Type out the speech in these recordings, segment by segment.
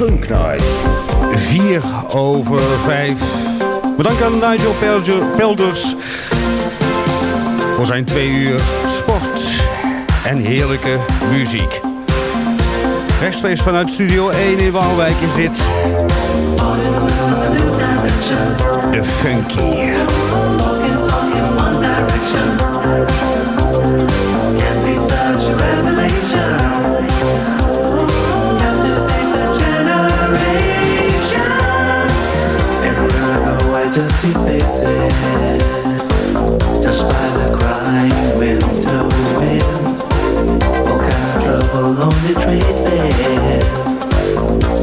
Funk Night. 4 over 5. Bedankt aan Nigel Pelders voor zijn twee uur sport en heerlijke muziek. Rechtstreeks vanuit Studio 1 in Waalwijk is dit... De Funky. See faces. Touched by the crying winter wind. All kind of trouble, lonely traces.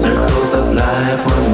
Circles of life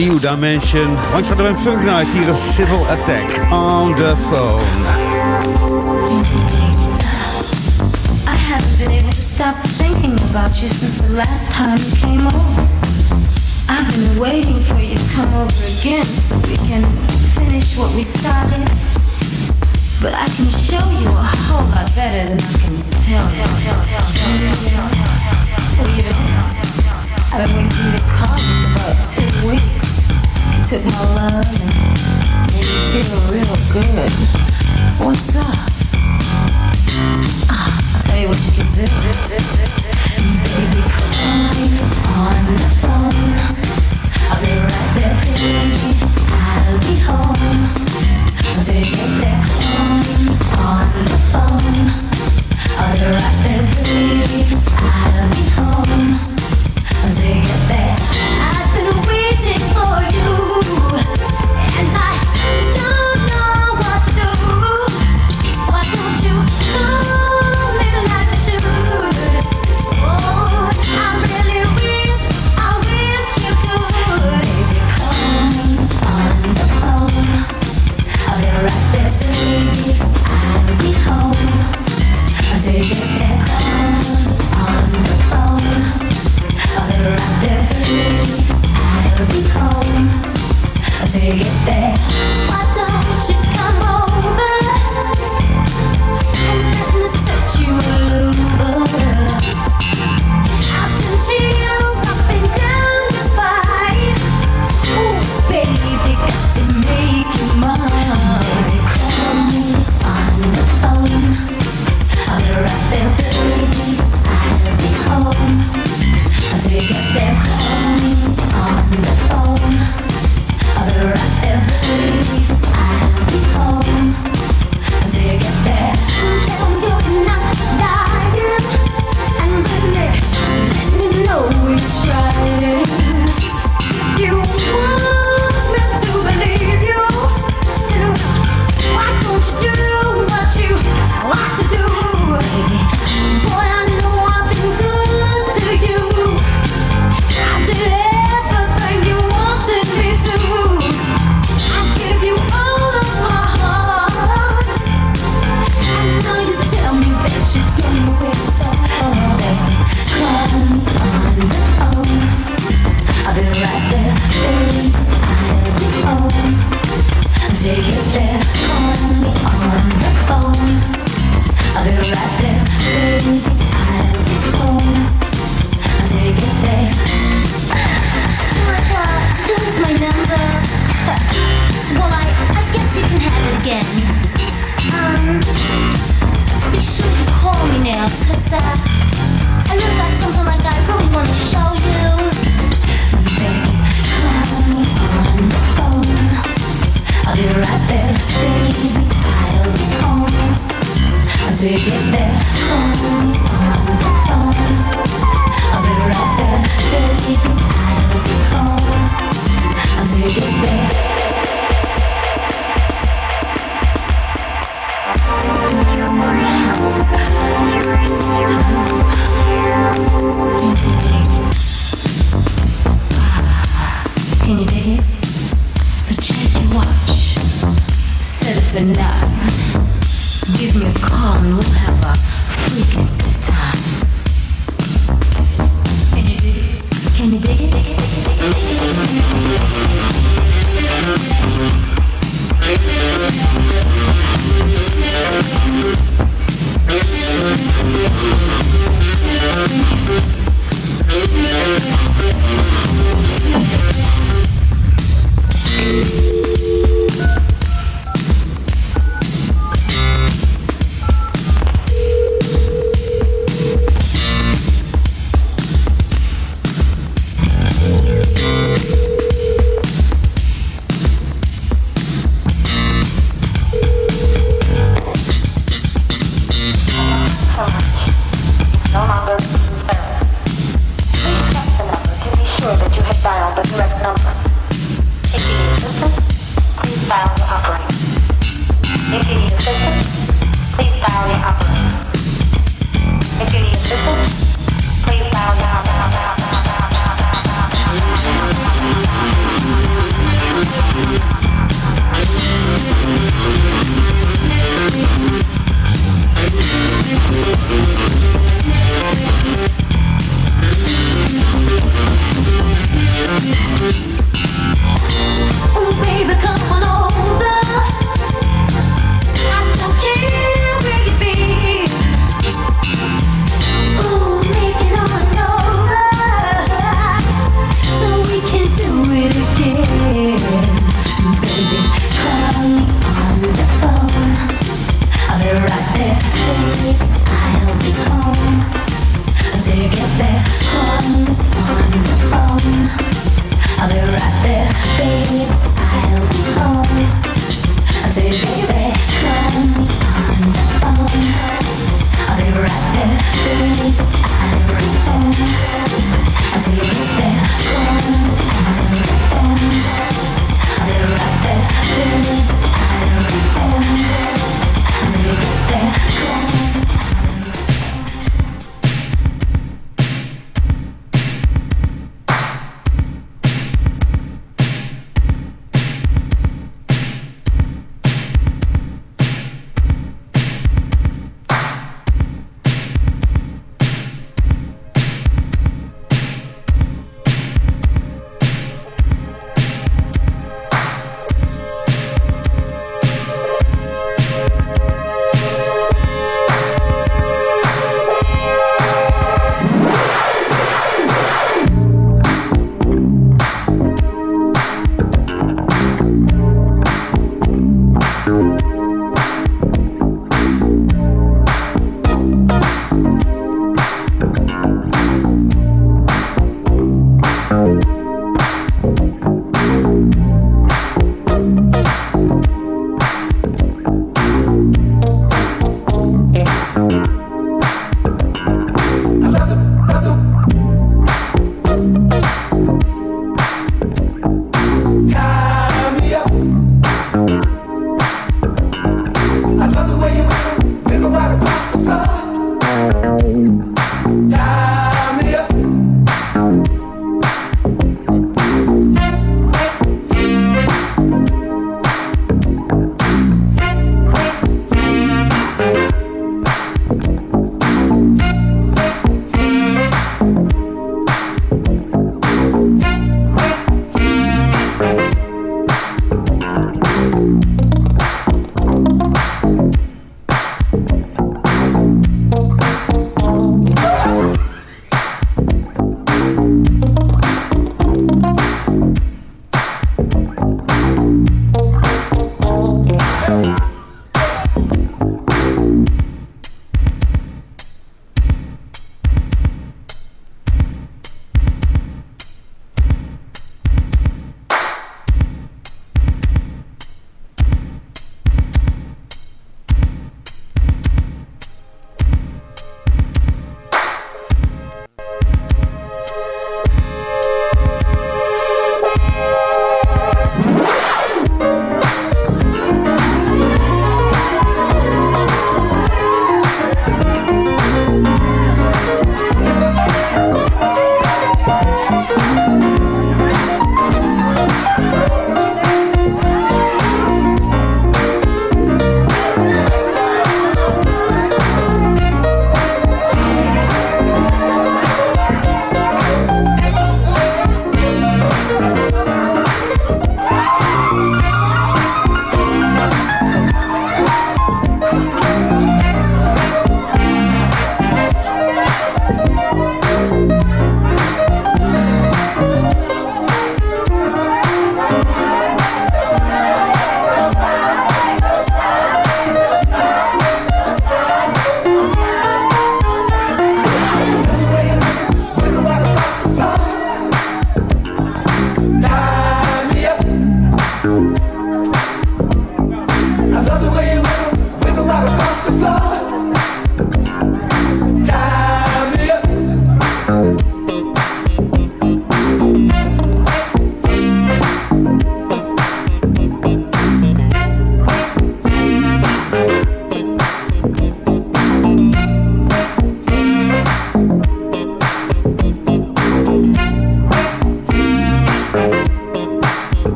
New Dimension. Langstraat en Funk Night, hier is Civil Attack on the phone. I haven't been able to stop thinking about you since the last time you came over. I've been waiting for you to come over again so we can finish what we started. But I can show you a whole lot better than I can tell you. I've been waiting to call you for about two weeks took my love and made me feel real good. What's up? Ah, I'll tell you what you can do. Baby, call me on the phone. I'll be right there, baby. I'll be home. Take it get there, call me on the phone. I'll be right there, baby. I'll be home. Take it get there.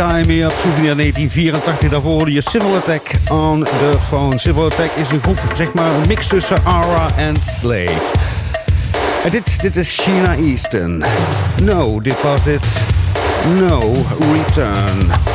Time Souvenir 1984. Daarvoor hoorde je Civil Attack on the Phone. Civil Attack is een groep, zeg maar, een mix tussen Ara en Slave. Dit, dit is Sheena Easton. No Deposit, No Return.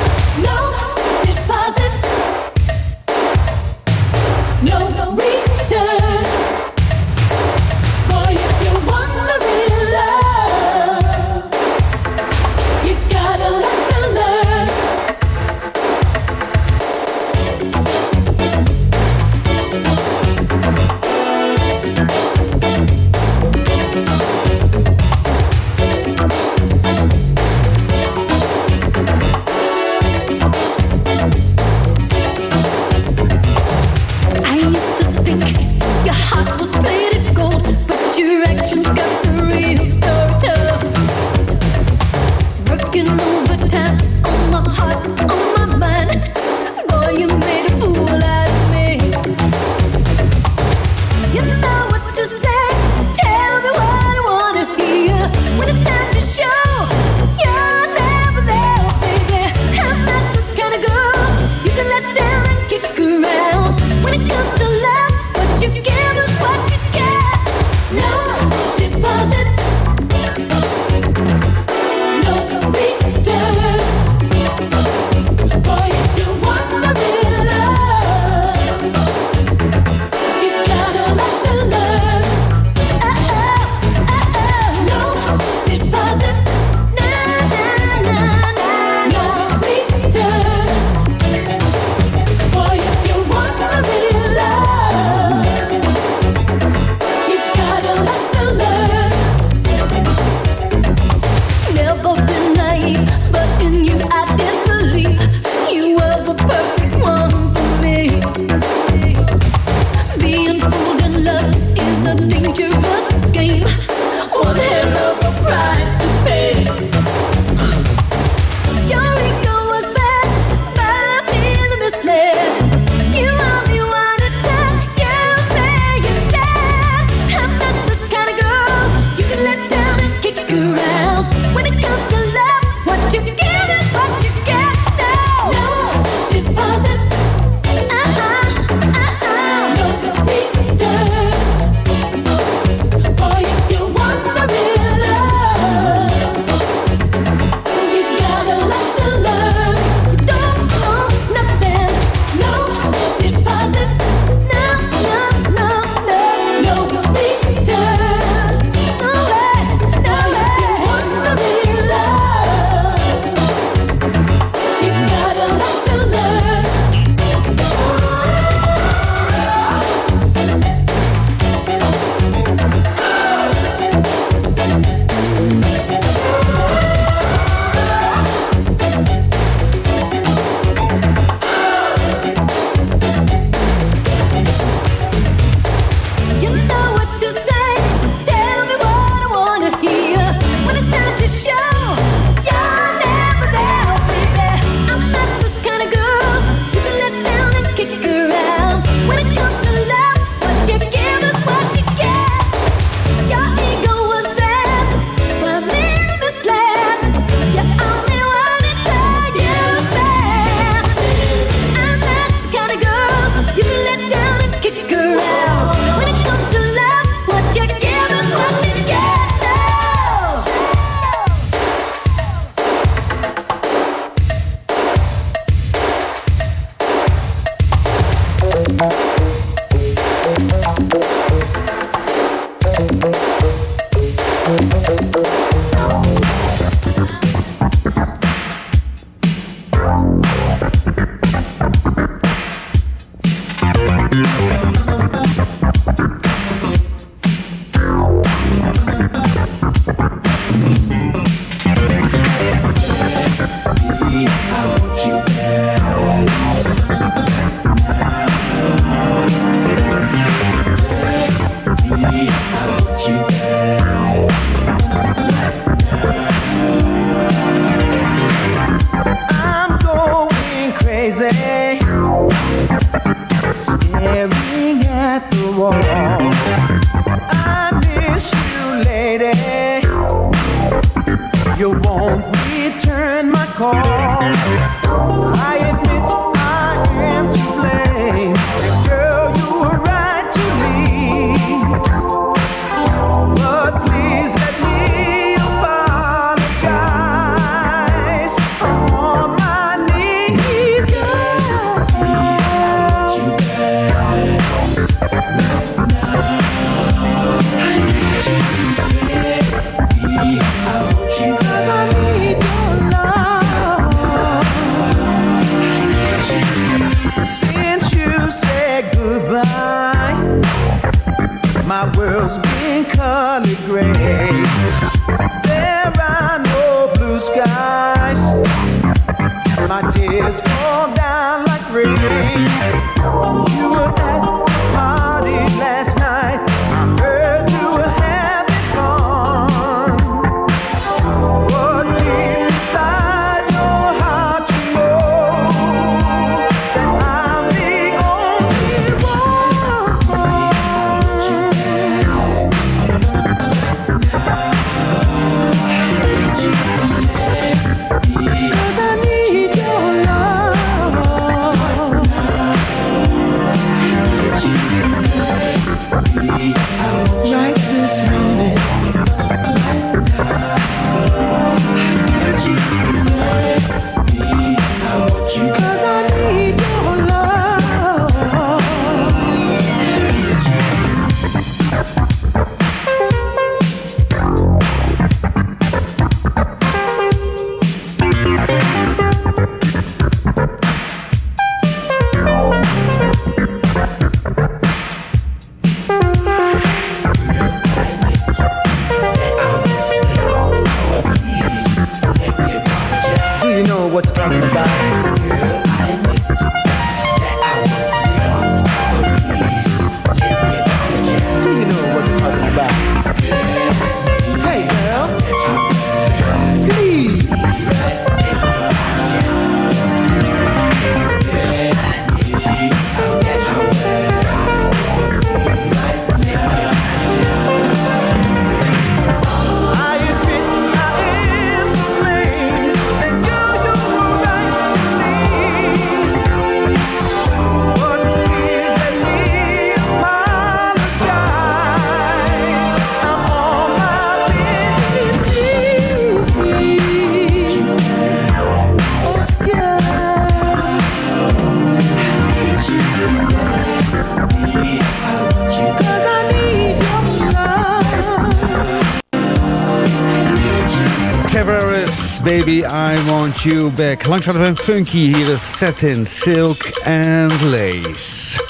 You Back. Langs hadden we funky. Hier is Satin, Silk and Lace.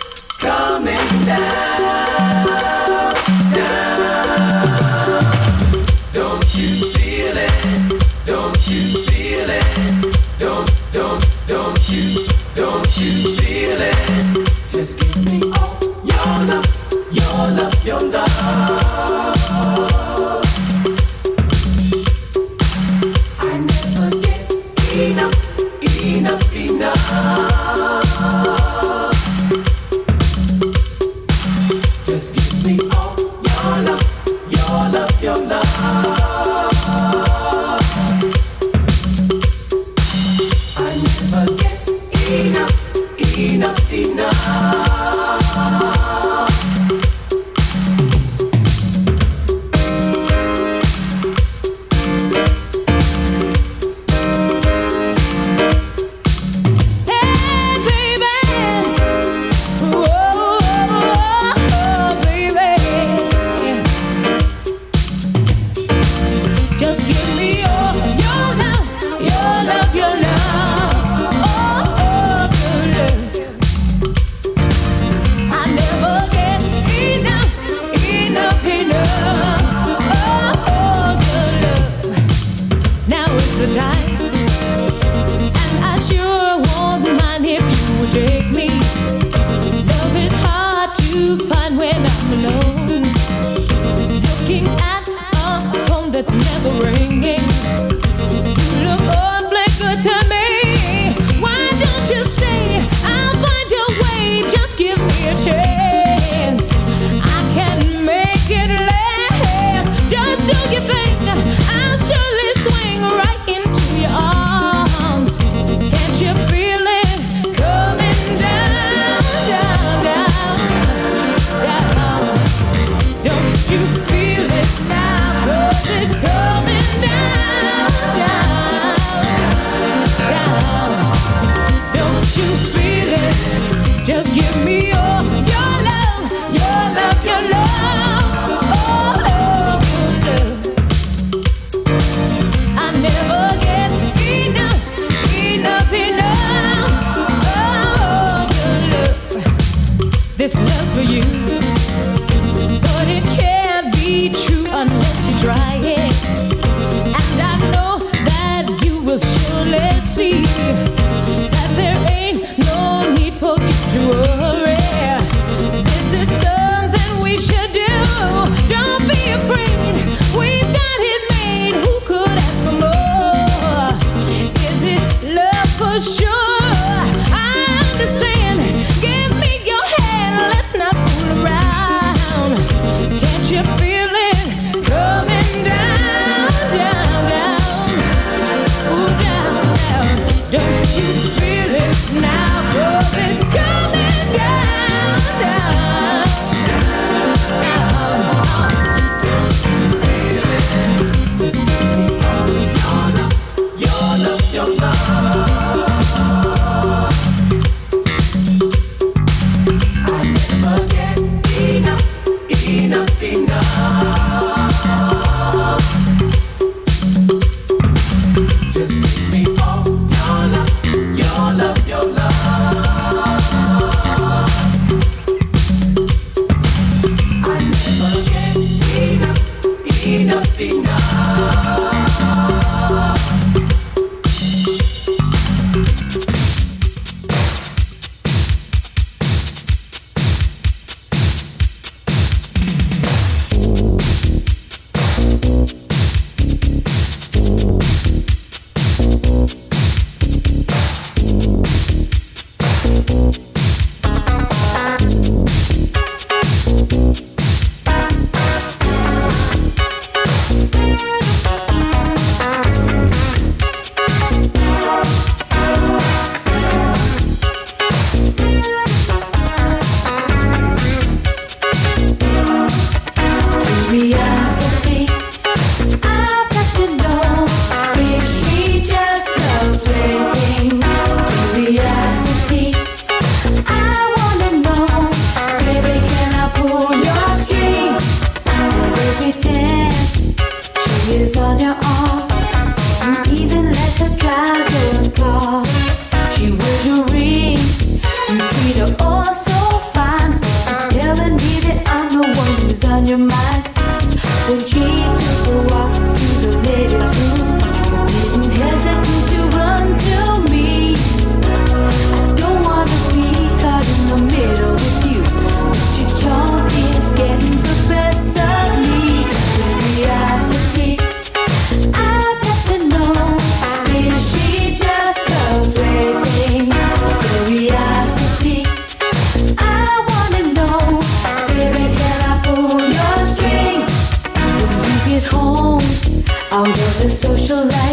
socialize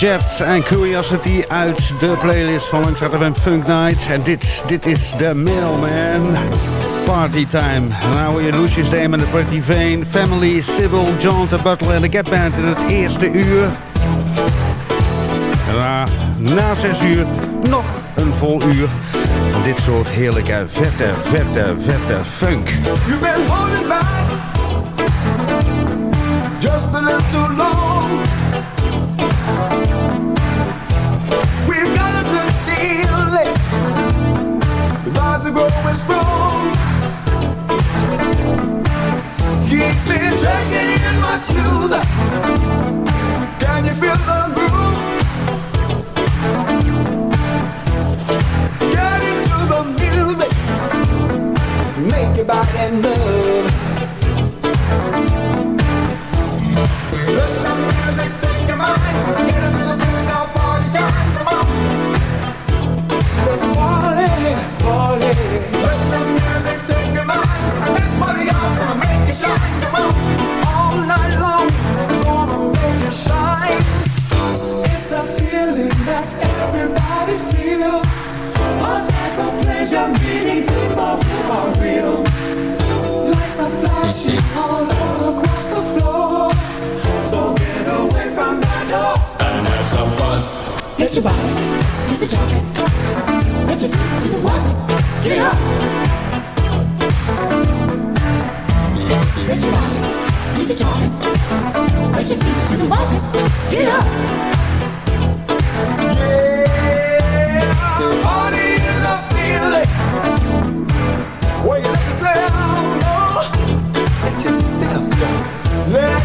Jets en Curiosity uit de playlist van Langstraat Event Funk Night. En dit, dit is The Mailman Party time. Nou je Lucius Dame de Pretty Vane. Family, Sybil, John de Butler en de Get Band in het eerste uur. Na, na zes uur nog een vol uur. Van dit soort heerlijke, vette, vette, vette funk. You been holding back. Just been too long. shaking in my shoes. Can you feel the groove? Get into the music. Make it your and move. your body, do the talking. Let your feet do the walking. Get up. Let your body, do the talking. Let your feet do the walking. Get up. Yeah, the body is a feeling. When you let yourself know. let yourself go. Let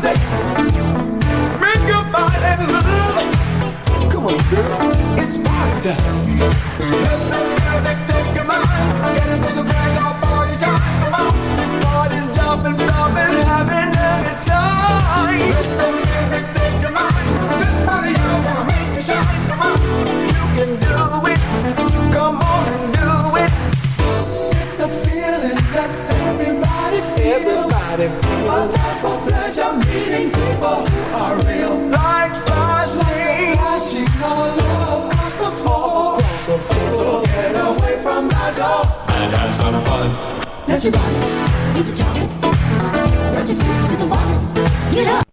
music. Make your body move. Come on, girl, it's party time. Let the music take your mind. Get into the break of party time. Come on, this party's jumping, stomping, having a good time. Let the music take your mind. This party I wanna make you shine. Come on, you can do it. Come on and do it. It's a feeling that everybody feels. Everybody feels. A type of pleasure meeting people are real. Lights flashing. flashing all across the floor. So get away from the door. And have some fun. Let your body do the talking. Let your feet do the walking. Get up.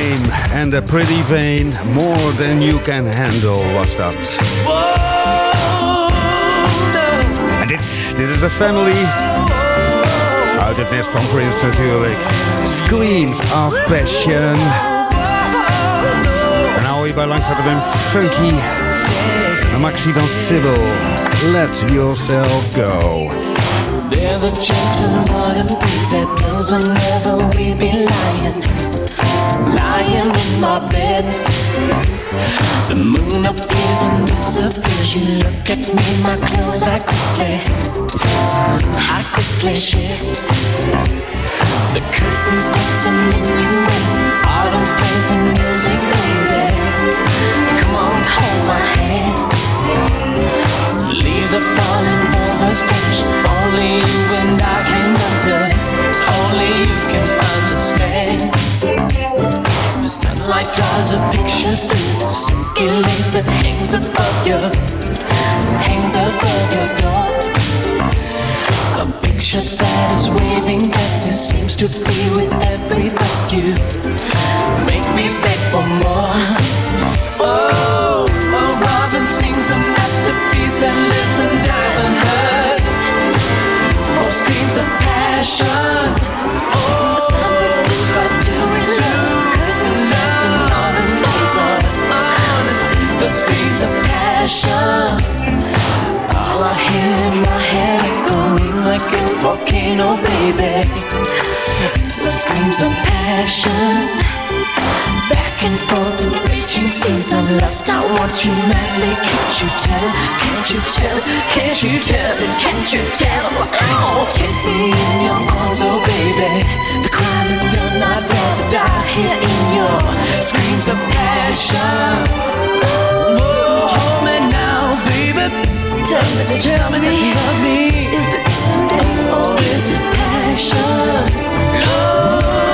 Dame and a Pretty Vein. More than you can handle was dat. En dit, dit is de family. Uit het nest van Prince natuurlijk. Screams of Passion. En nou hierbij langs hadden we funky. Een maxi van Sybil. Let yourself go. There's a gentle modern breeze that blows whenever we be lying, lying in my bed. The moon appears and disappears. You look at me, my clothes I. The curtains autumn plays and music, baby. Come on, hold my hand. Leaves are falling. Only you and I can wonder. Only you can understand. Sunlight draws a picture through the silky lace that hangs above your, hangs above your door. A picture that is waving that this seems to be with every thrust you make me beg for more. Oh, a robin sings a masterpiece that lives and dies unheard. For streams of passion. Passion. All I hear in my head echoing like a volcano, baby. The screams of passion. Back and forth, raging seas of lust. I want you madly. Can't you tell? Can't you tell? Can't you tell? Can't you tell? Oh, take me in your arms, oh baby. The crime is done. I'd rather die here in your screams of passion. Tell me that Tell me that you love me. Is it Sunday or is it passion? Love.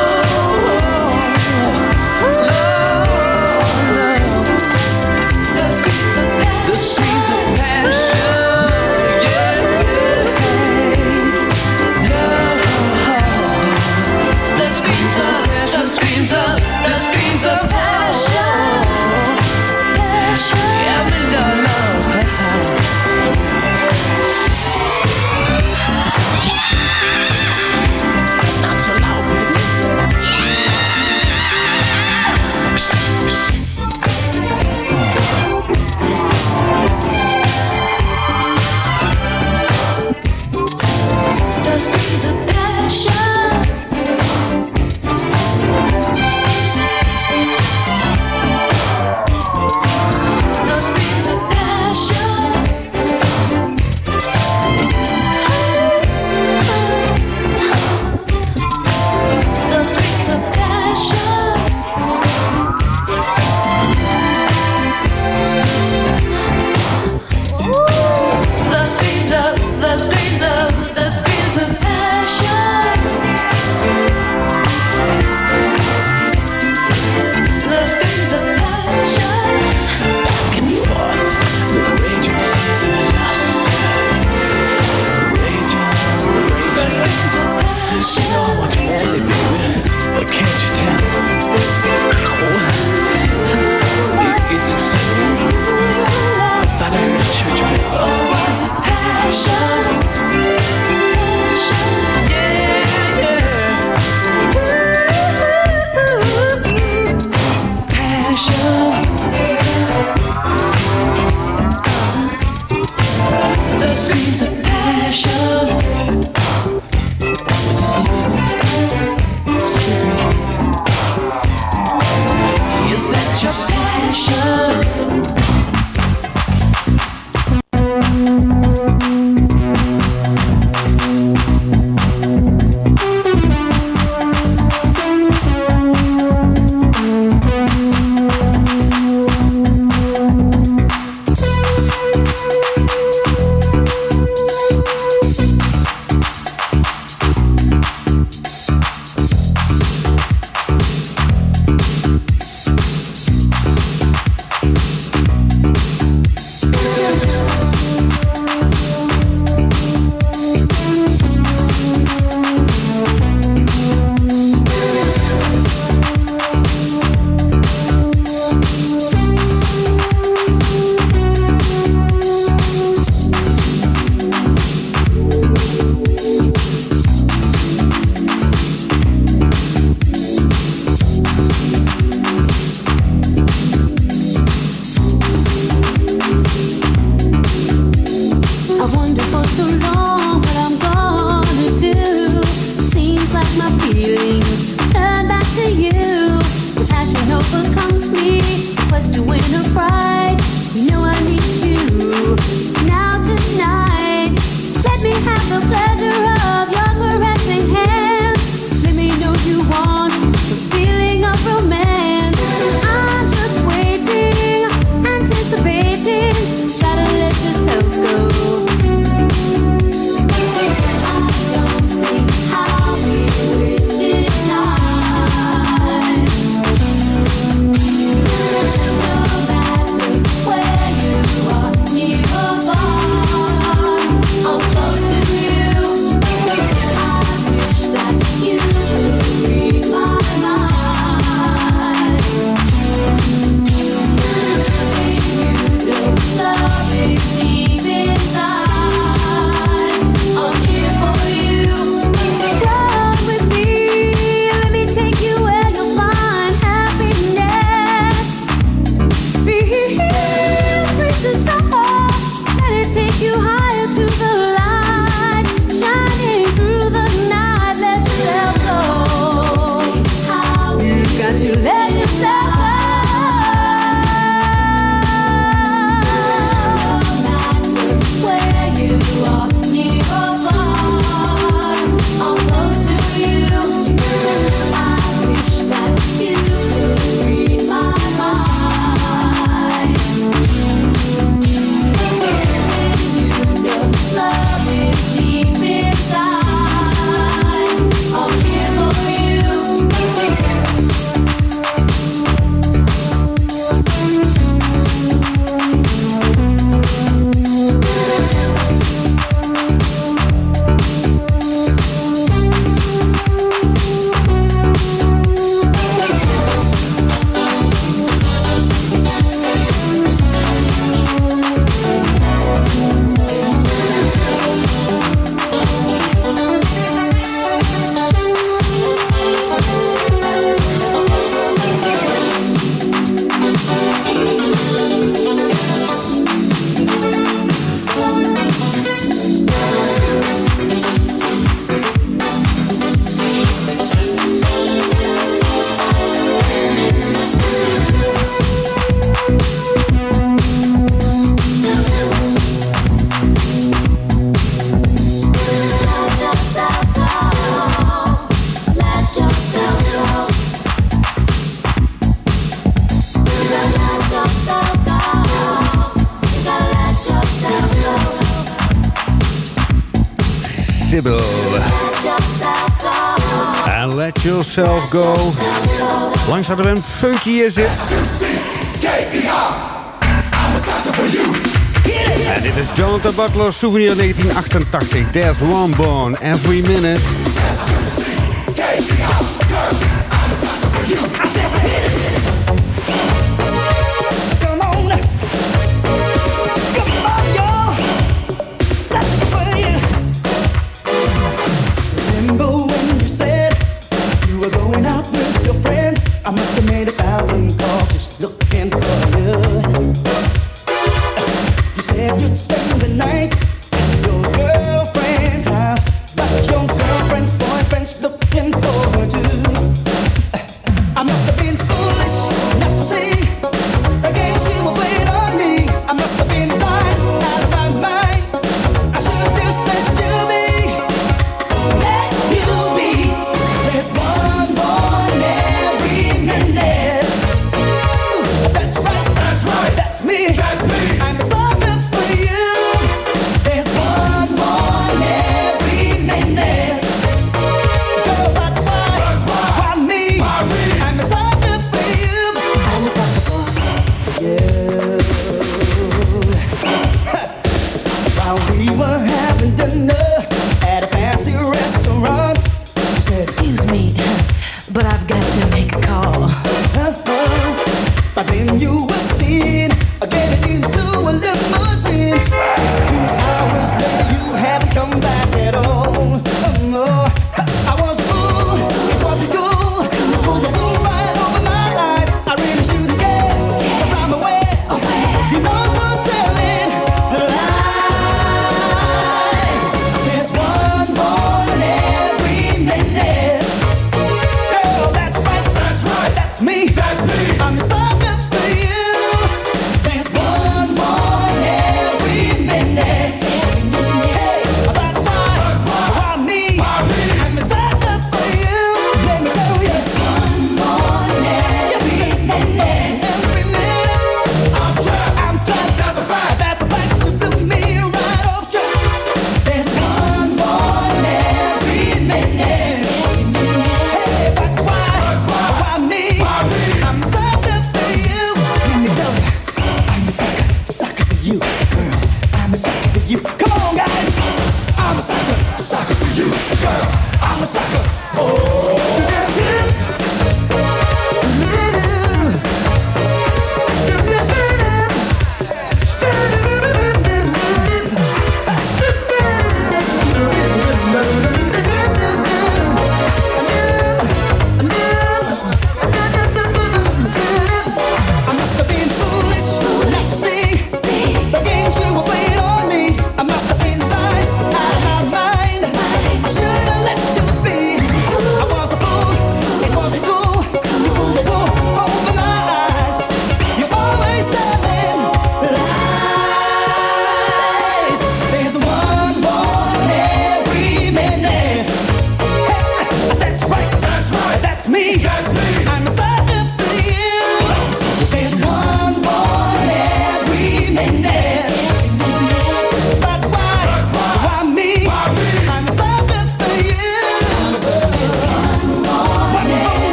Yourself Go. Langs hadden we een funky hier zit. En dit is Jonathan Butler, Souvenir 1988. There's one born every minute. I said,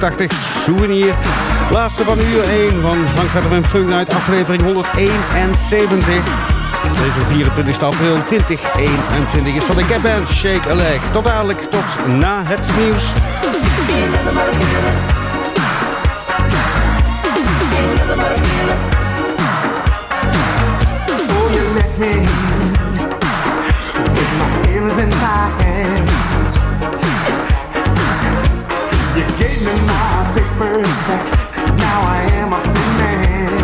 1988, souvenir. Laatste van uur 1 van Langs met Funk Night, aflevering 171. Deze 24 april 2021 is van de Gap Band Shake a Leg. Tot dadelijk, tot na het nieuws. Oh. Gave me my papers back. Now I am a free man.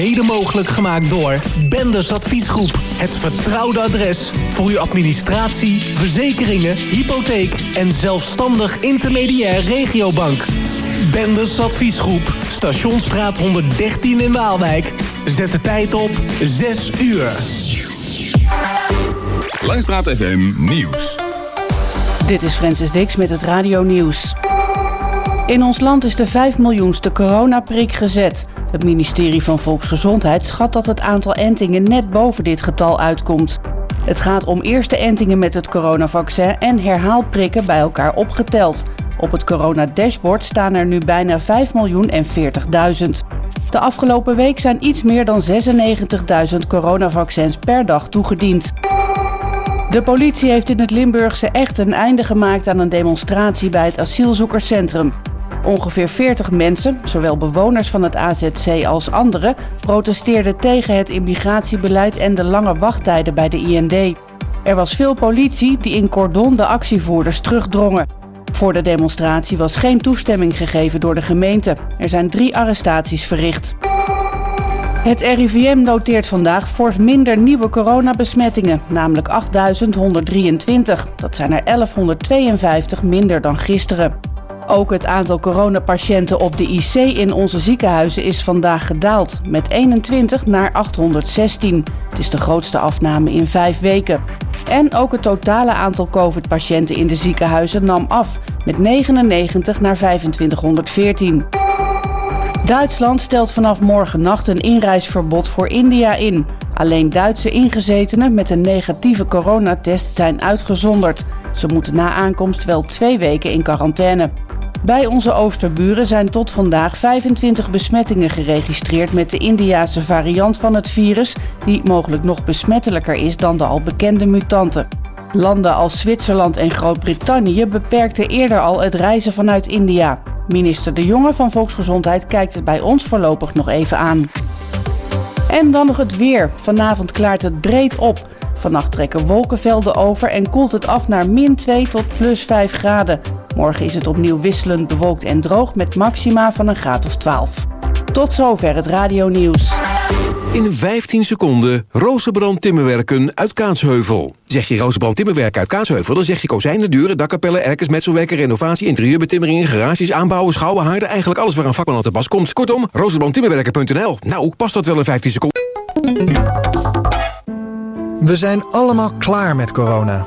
Mede mogelijk gemaakt door Benders Adviesgroep. Het vertrouwde adres voor uw administratie, verzekeringen, hypotheek en zelfstandig intermediair regiobank. Benders Adviesgroep, Stationsstraat 113 in Waalwijk. Zet de tijd op 6 uur. Langstraat FM Nieuws. Dit is Francis Dix met het Radio Nieuws. In ons land is de 5 miljoenste coronaprik gezet. Het ministerie van Volksgezondheid schat dat het aantal entingen net boven dit getal uitkomt. Het gaat om eerste entingen met het coronavaccin en herhaalprikken bij elkaar opgeteld. Op het coronadashboard staan er nu bijna 5 miljoen en 40.000. De afgelopen week zijn iets meer dan 96.000 coronavaccins per dag toegediend. De politie heeft in het Limburgse echt een einde gemaakt aan een demonstratie bij het asielzoekerscentrum. Ongeveer 40 mensen, zowel bewoners van het AZC als anderen, protesteerden tegen het immigratiebeleid en de lange wachttijden bij de IND. Er was veel politie die in cordon de actievoerders terugdrongen. Voor de demonstratie was geen toestemming gegeven door de gemeente. Er zijn drie arrestaties verricht. Het RIVM noteert vandaag fors minder nieuwe coronabesmettingen, namelijk 8.123. Dat zijn er 1152 minder dan gisteren. Ook het aantal coronapatiënten op de IC in onze ziekenhuizen is vandaag gedaald, met 21 naar 816. Het is de grootste afname in vijf weken. En ook het totale aantal COVID-patiënten in de ziekenhuizen nam af, met 99 naar 2514. Duitsland stelt vanaf morgennacht een inreisverbod voor India in. Alleen Duitse ingezetenen met een negatieve coronatest zijn uitgezonderd. Ze moeten na aankomst wel twee weken in quarantaine. Bij onze oosterburen zijn tot vandaag 25 besmettingen geregistreerd met de Indiase variant van het virus, die mogelijk nog besmettelijker is dan de al bekende mutanten. Landen als Zwitserland en Groot-Brittannië beperkten eerder al het reizen vanuit India. Minister De Jonge van Volksgezondheid kijkt het bij ons voorlopig nog even aan. En dan nog het weer. Vanavond klaart het breed op. Vannacht trekken wolkenvelden over en koelt het af naar min 2 tot plus 5 graden. Morgen is het opnieuw wisselend bewolkt en droog met maxima van een graad of 12. Tot zover het radionieuws. In 15 seconden Rozenbrand Timmerwerken uit Kaatsheuvel. Zeg je Rozenbrand Timmerwerken uit Kaatsheuvel... dan zeg je kozijnen, deuren, dakkapellen, erkers, metselwerken... renovatie, interieurbetimmeringen, garages, aanbouwen, schouwen, haarden... eigenlijk alles waar een vakman aan te pas komt. Kortom, rozenbrandtimmerwerken.nl. Nou, past dat wel in 15 seconden? We zijn allemaal klaar met corona.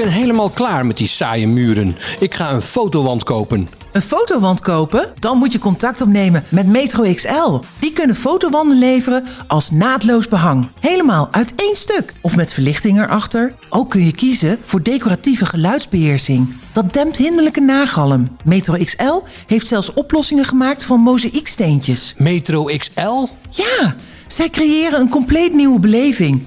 Ben helemaal klaar met die saaie muren. Ik ga een fotowand kopen. Een fotowand kopen? Dan moet je contact opnemen met Metro XL. Die kunnen fotowanden leveren als naadloos behang. Helemaal uit één stuk. Of met verlichting erachter. Ook kun je kiezen voor decoratieve geluidsbeheersing. Dat dempt hinderlijke nagalm. Metro XL heeft zelfs oplossingen gemaakt van mozaïeksteentjes. Metro XL? Ja, zij creëren een compleet nieuwe beleving.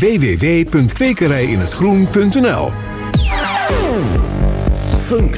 www.kwekerijinhetgroen.nl Funk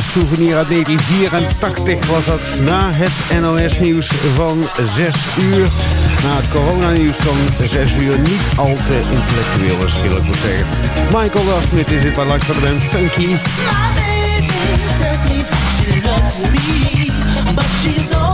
souvenir uit 1984 was dat na het NOS-nieuws van 6 uur. Na het coronanieuws van 6 uur niet al te intellectueel, als ik zeggen. Michael Lafsmith is dit bij Lux van de Funky. Baby tells me she loves me, but she's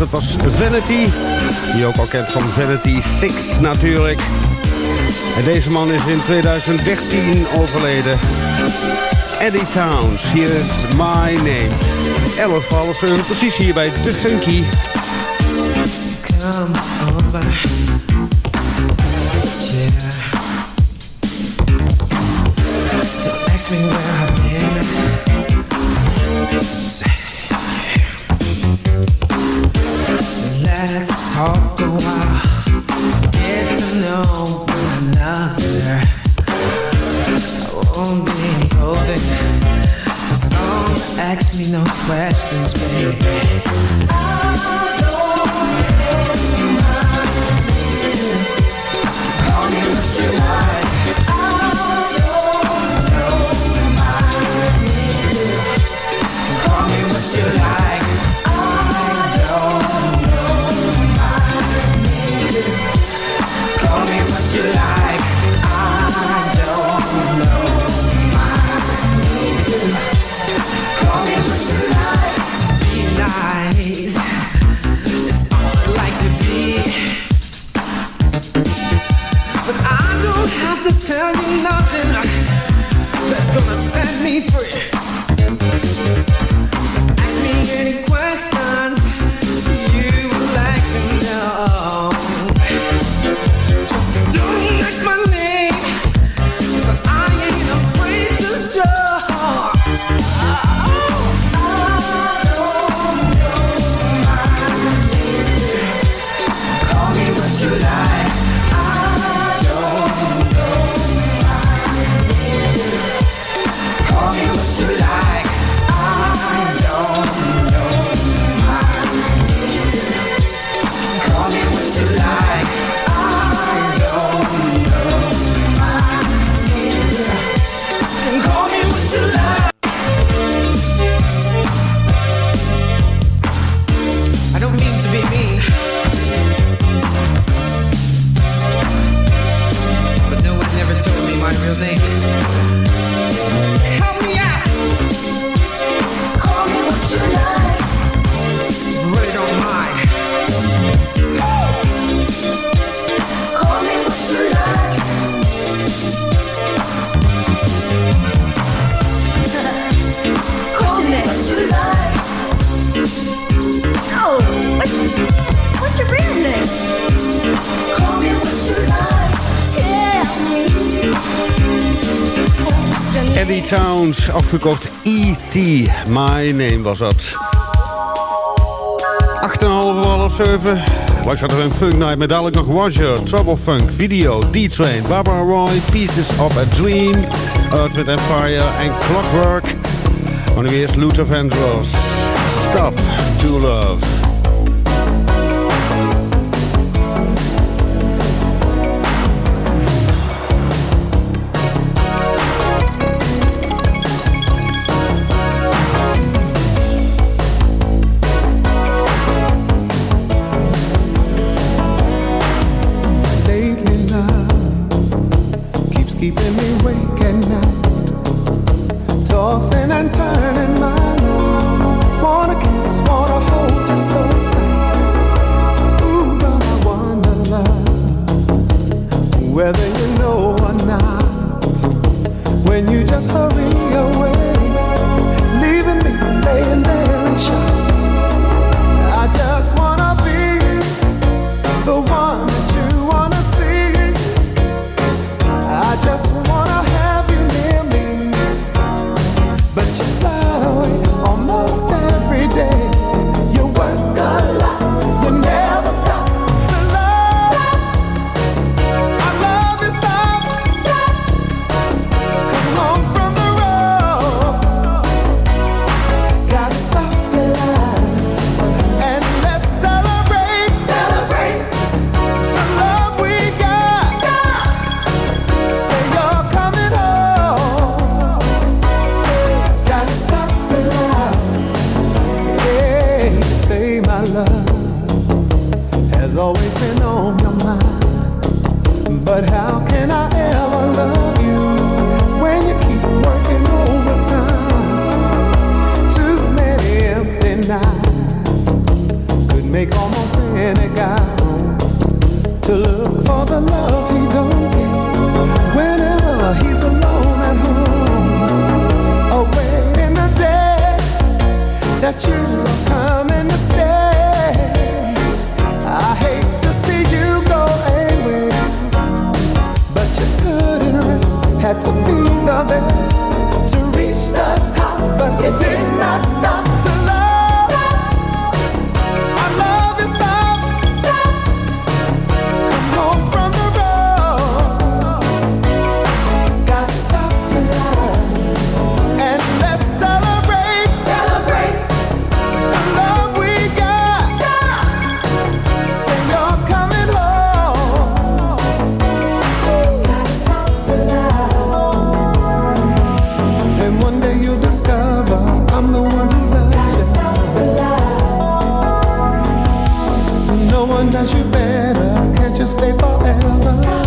Dat was Vanity. Die je ook al kent van Vanity 6 natuurlijk. En deze man is in 2013 overleden. Eddie Towns, hier is My Name. 11 half precies hier bij The Funky. Come. think. Sounds, afgekocht E.T. My name was dat. 8,5 half, 7. Langs hadden we een Funk Night met dadelijk nog Washer, Trouble Funk, Video, D-Train, Barbara Roy, Pieces of a Dream, Earth with Empire en Clockwork. Maar nu eerst Luther Vandross. Stop to Love. One does you better. Can't you stay forever?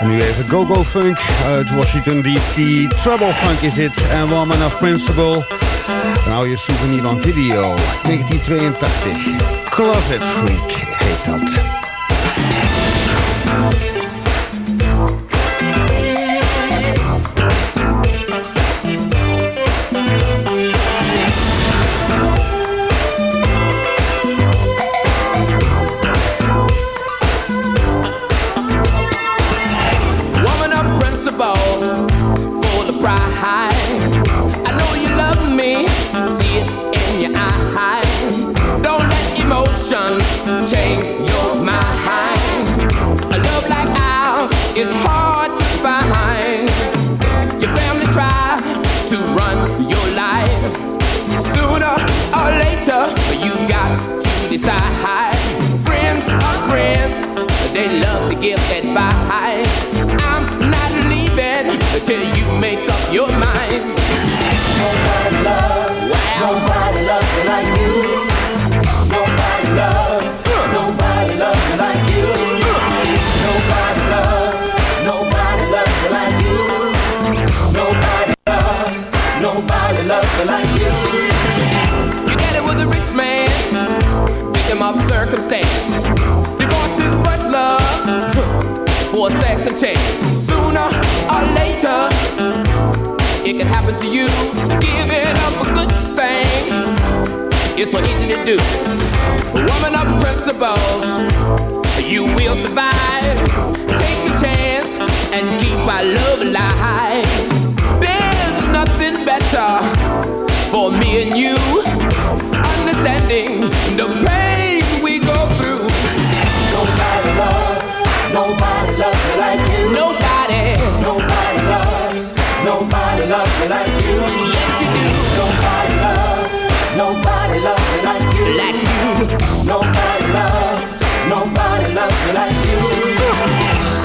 Nu even Go-Go Funk uit Washington DC. Trouble Funk is dit. En Woman of Principle. Nou, je souvenir van video. 1982. Closet Freak heet dat. Make up your mind. Nobody loves, nobody loves me like you. Nobody loves, nobody loves me like you. Nobody loves, nobody loves me like you. Nobody loves, nobody loves me like you. You get it with a rich man, victim of circumstance. Divorce his first love for a second chance. Sooner or later, it can happen to you. Giving up a good thing, it's so easy to do. Woman of principles, you will survive. Take the chance and keep our love alive. There's nothing better for me and you. Understanding the pain we go through. Nobody loves, nobody loves like you. Nobody loves me like you. Yes, you do. Nobody loves, nobody loves me like you. Like you. Nobody loves, nobody loves me like you.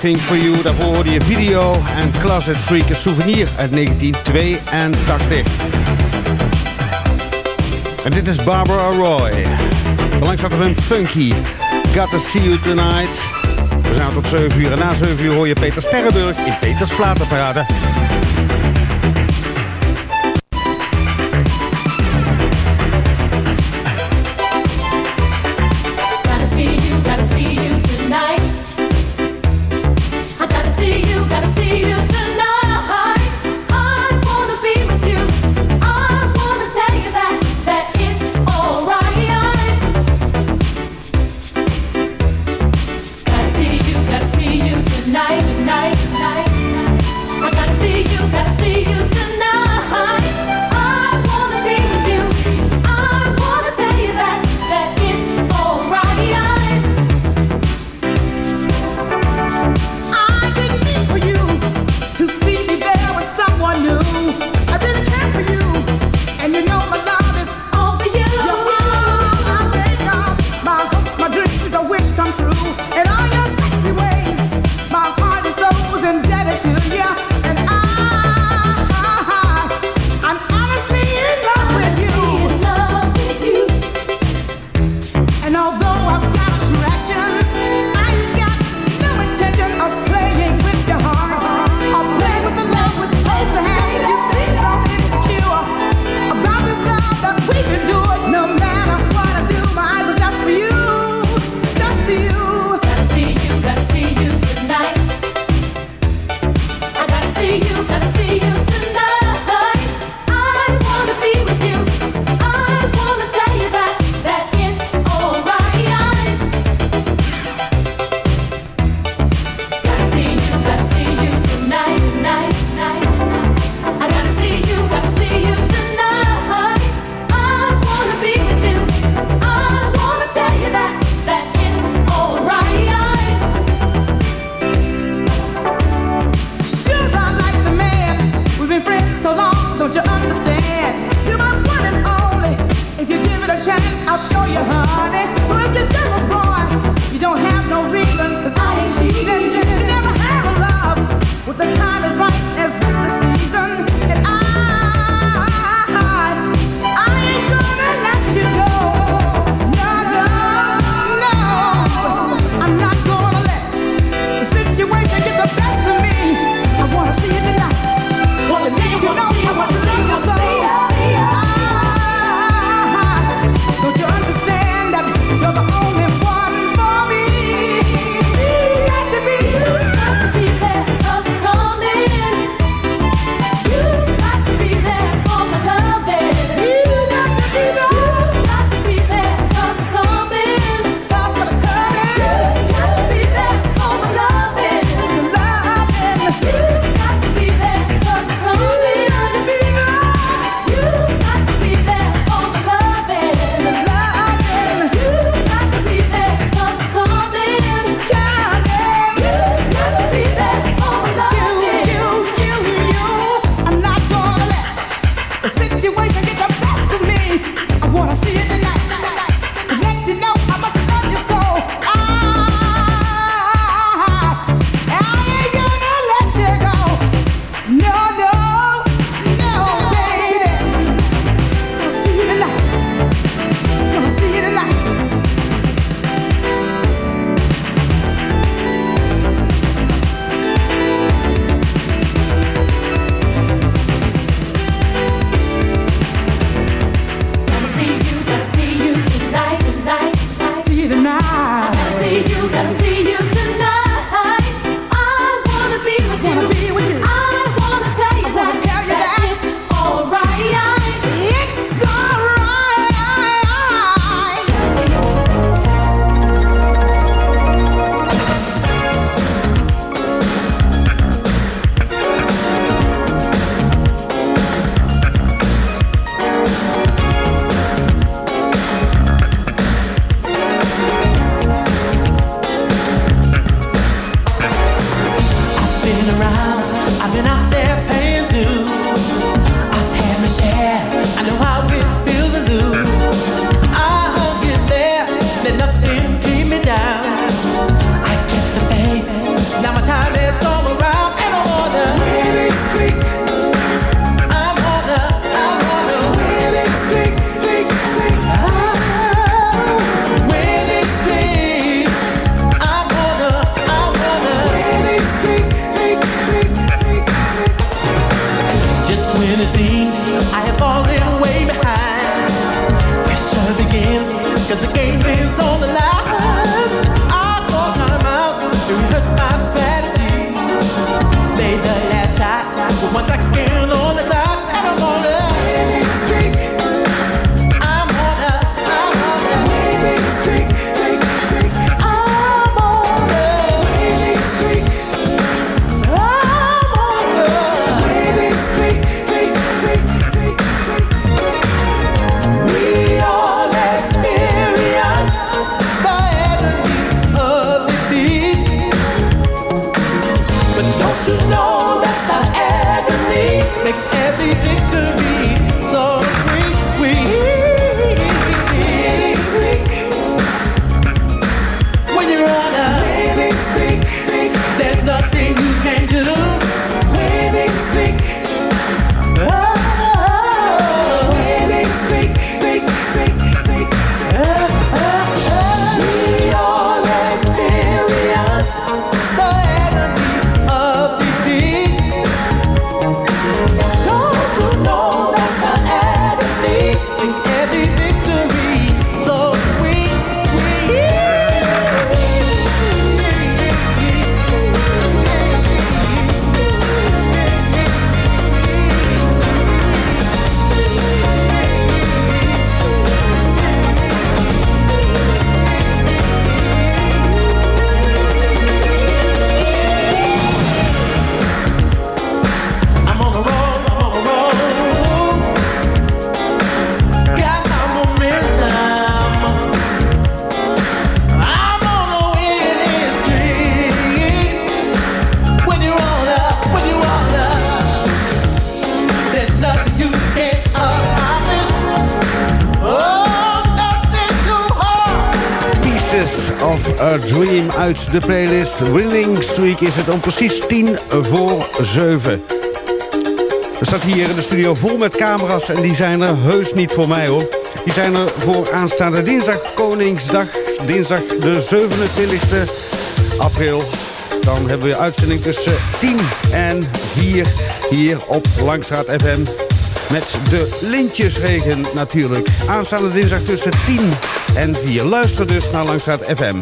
Think For You. Daarvoor hoorde je video en Closet Freak een souvenir uit 1982. En dit is Barbara Roy. Langs we een funky. Gotta see you tonight. We zijn tot 7 uur en na 7 uur hoor je Peter Sterrenburg in Peters Platenparade. De playlist. Winning Streak is het om precies 10 voor 7. Er staat hier in de studio vol met camera's en die zijn er heus niet voor mij hoor. Die zijn er voor aanstaande dinsdag, Koningsdag, dinsdag de 27e april. Dan hebben we uitzending tussen 10 en 4 hier op Langstraat FM. Met de lintjesregen natuurlijk. Aanstaande dinsdag tussen 10 en 4. Luister dus naar Langstraat FM.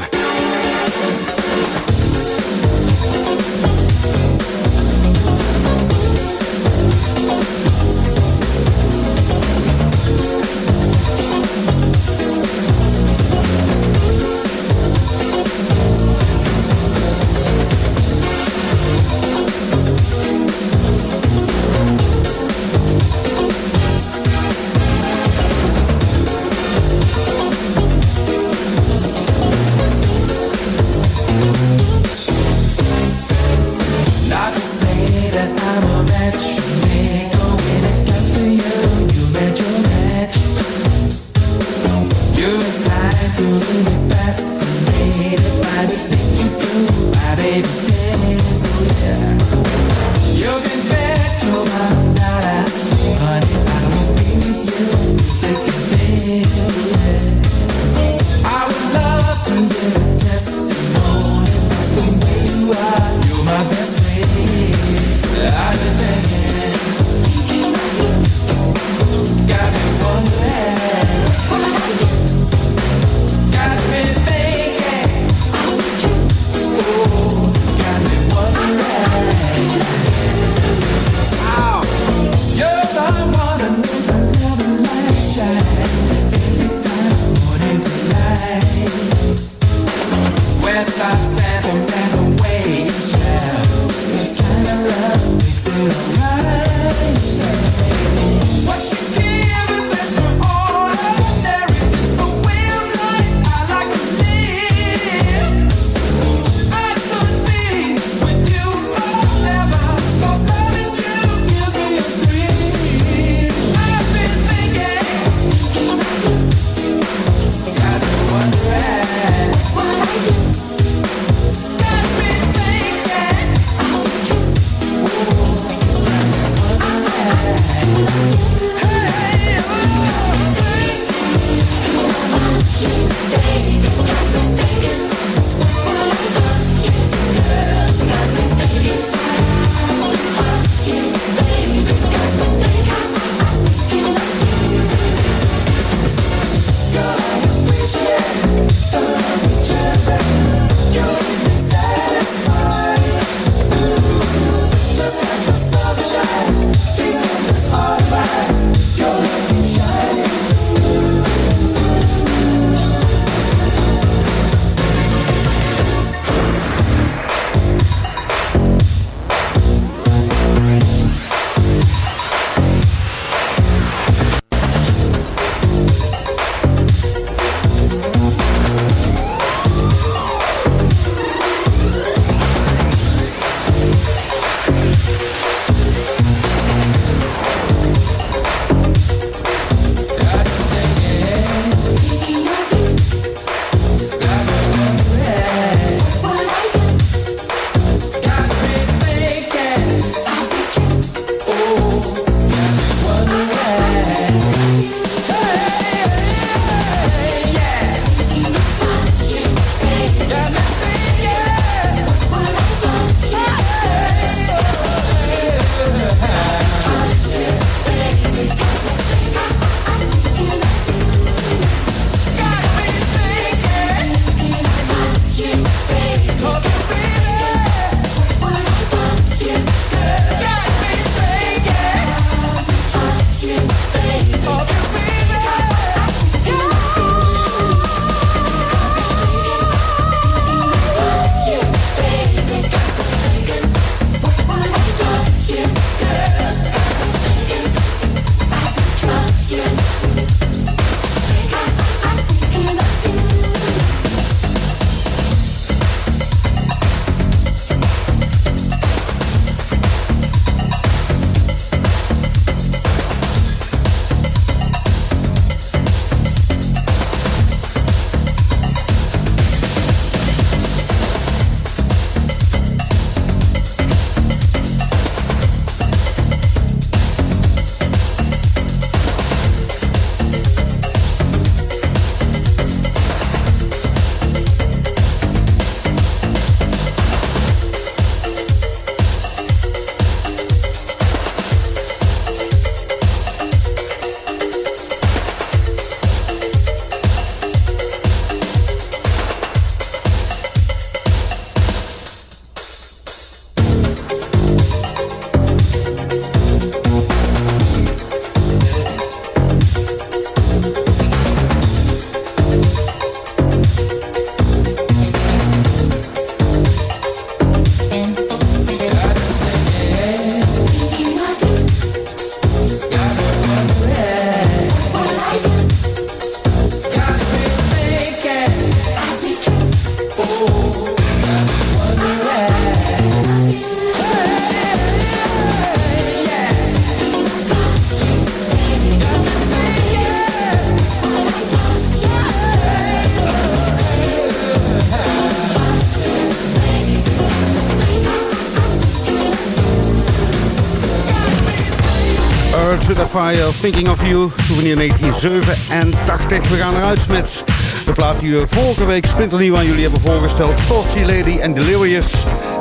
Thinking of You, souvenir 1987. We gaan eruit met de plaat die we vorige week splinternieuw aan jullie hebben voorgesteld. Saucy Lady and Delirious.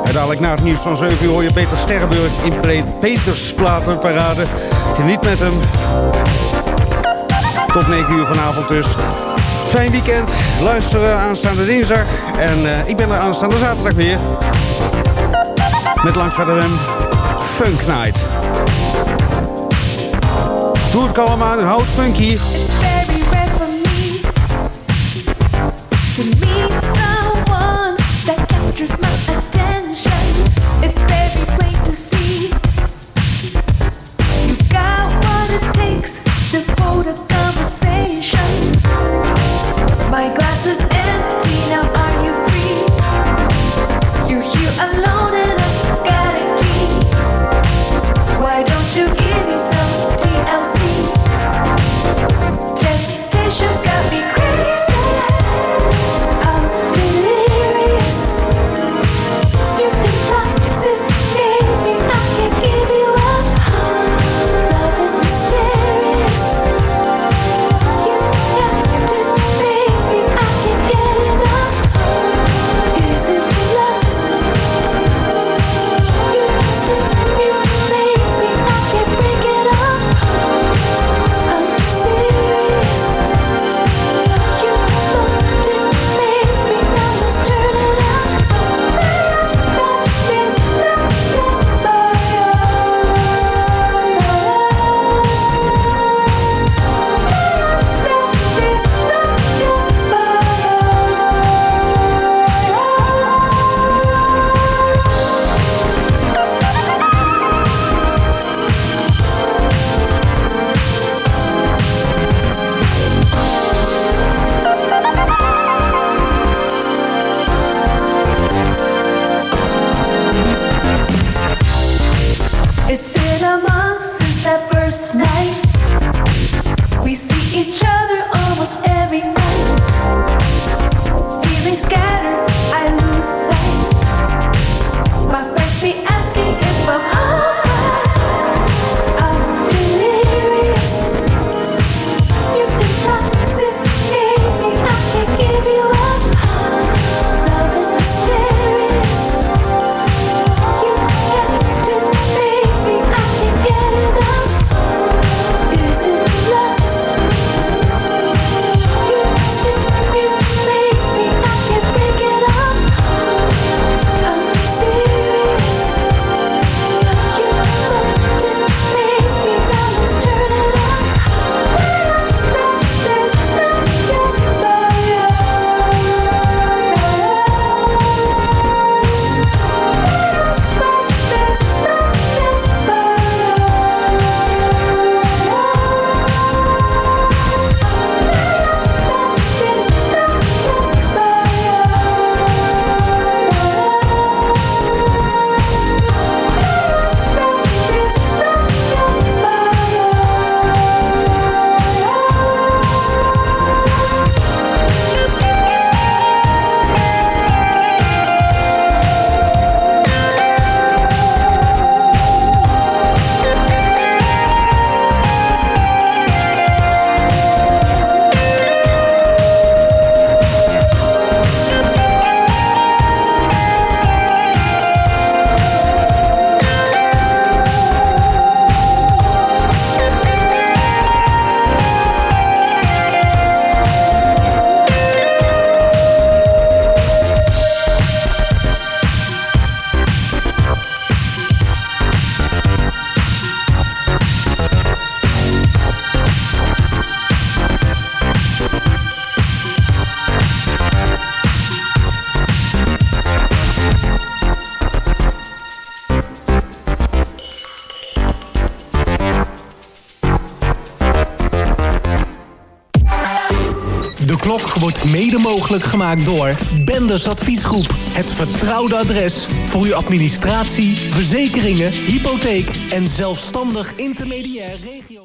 En dadelijk na het nieuws van 7 uur hoor je Peter Sterrenburg in Peters Platenparade. Geniet met hem. Tot 9 uur vanavond dus. Fijn weekend. Luisteren aanstaande dinsdag. En eh, ik ben er aanstaande zaterdag weer. Met langs hem Funk Night. Doe het kalm houd funky. Mede mogelijk gemaakt door Benders Adviesgroep. Het vertrouwde adres voor uw administratie, verzekeringen, hypotheek en zelfstandig intermediair regio.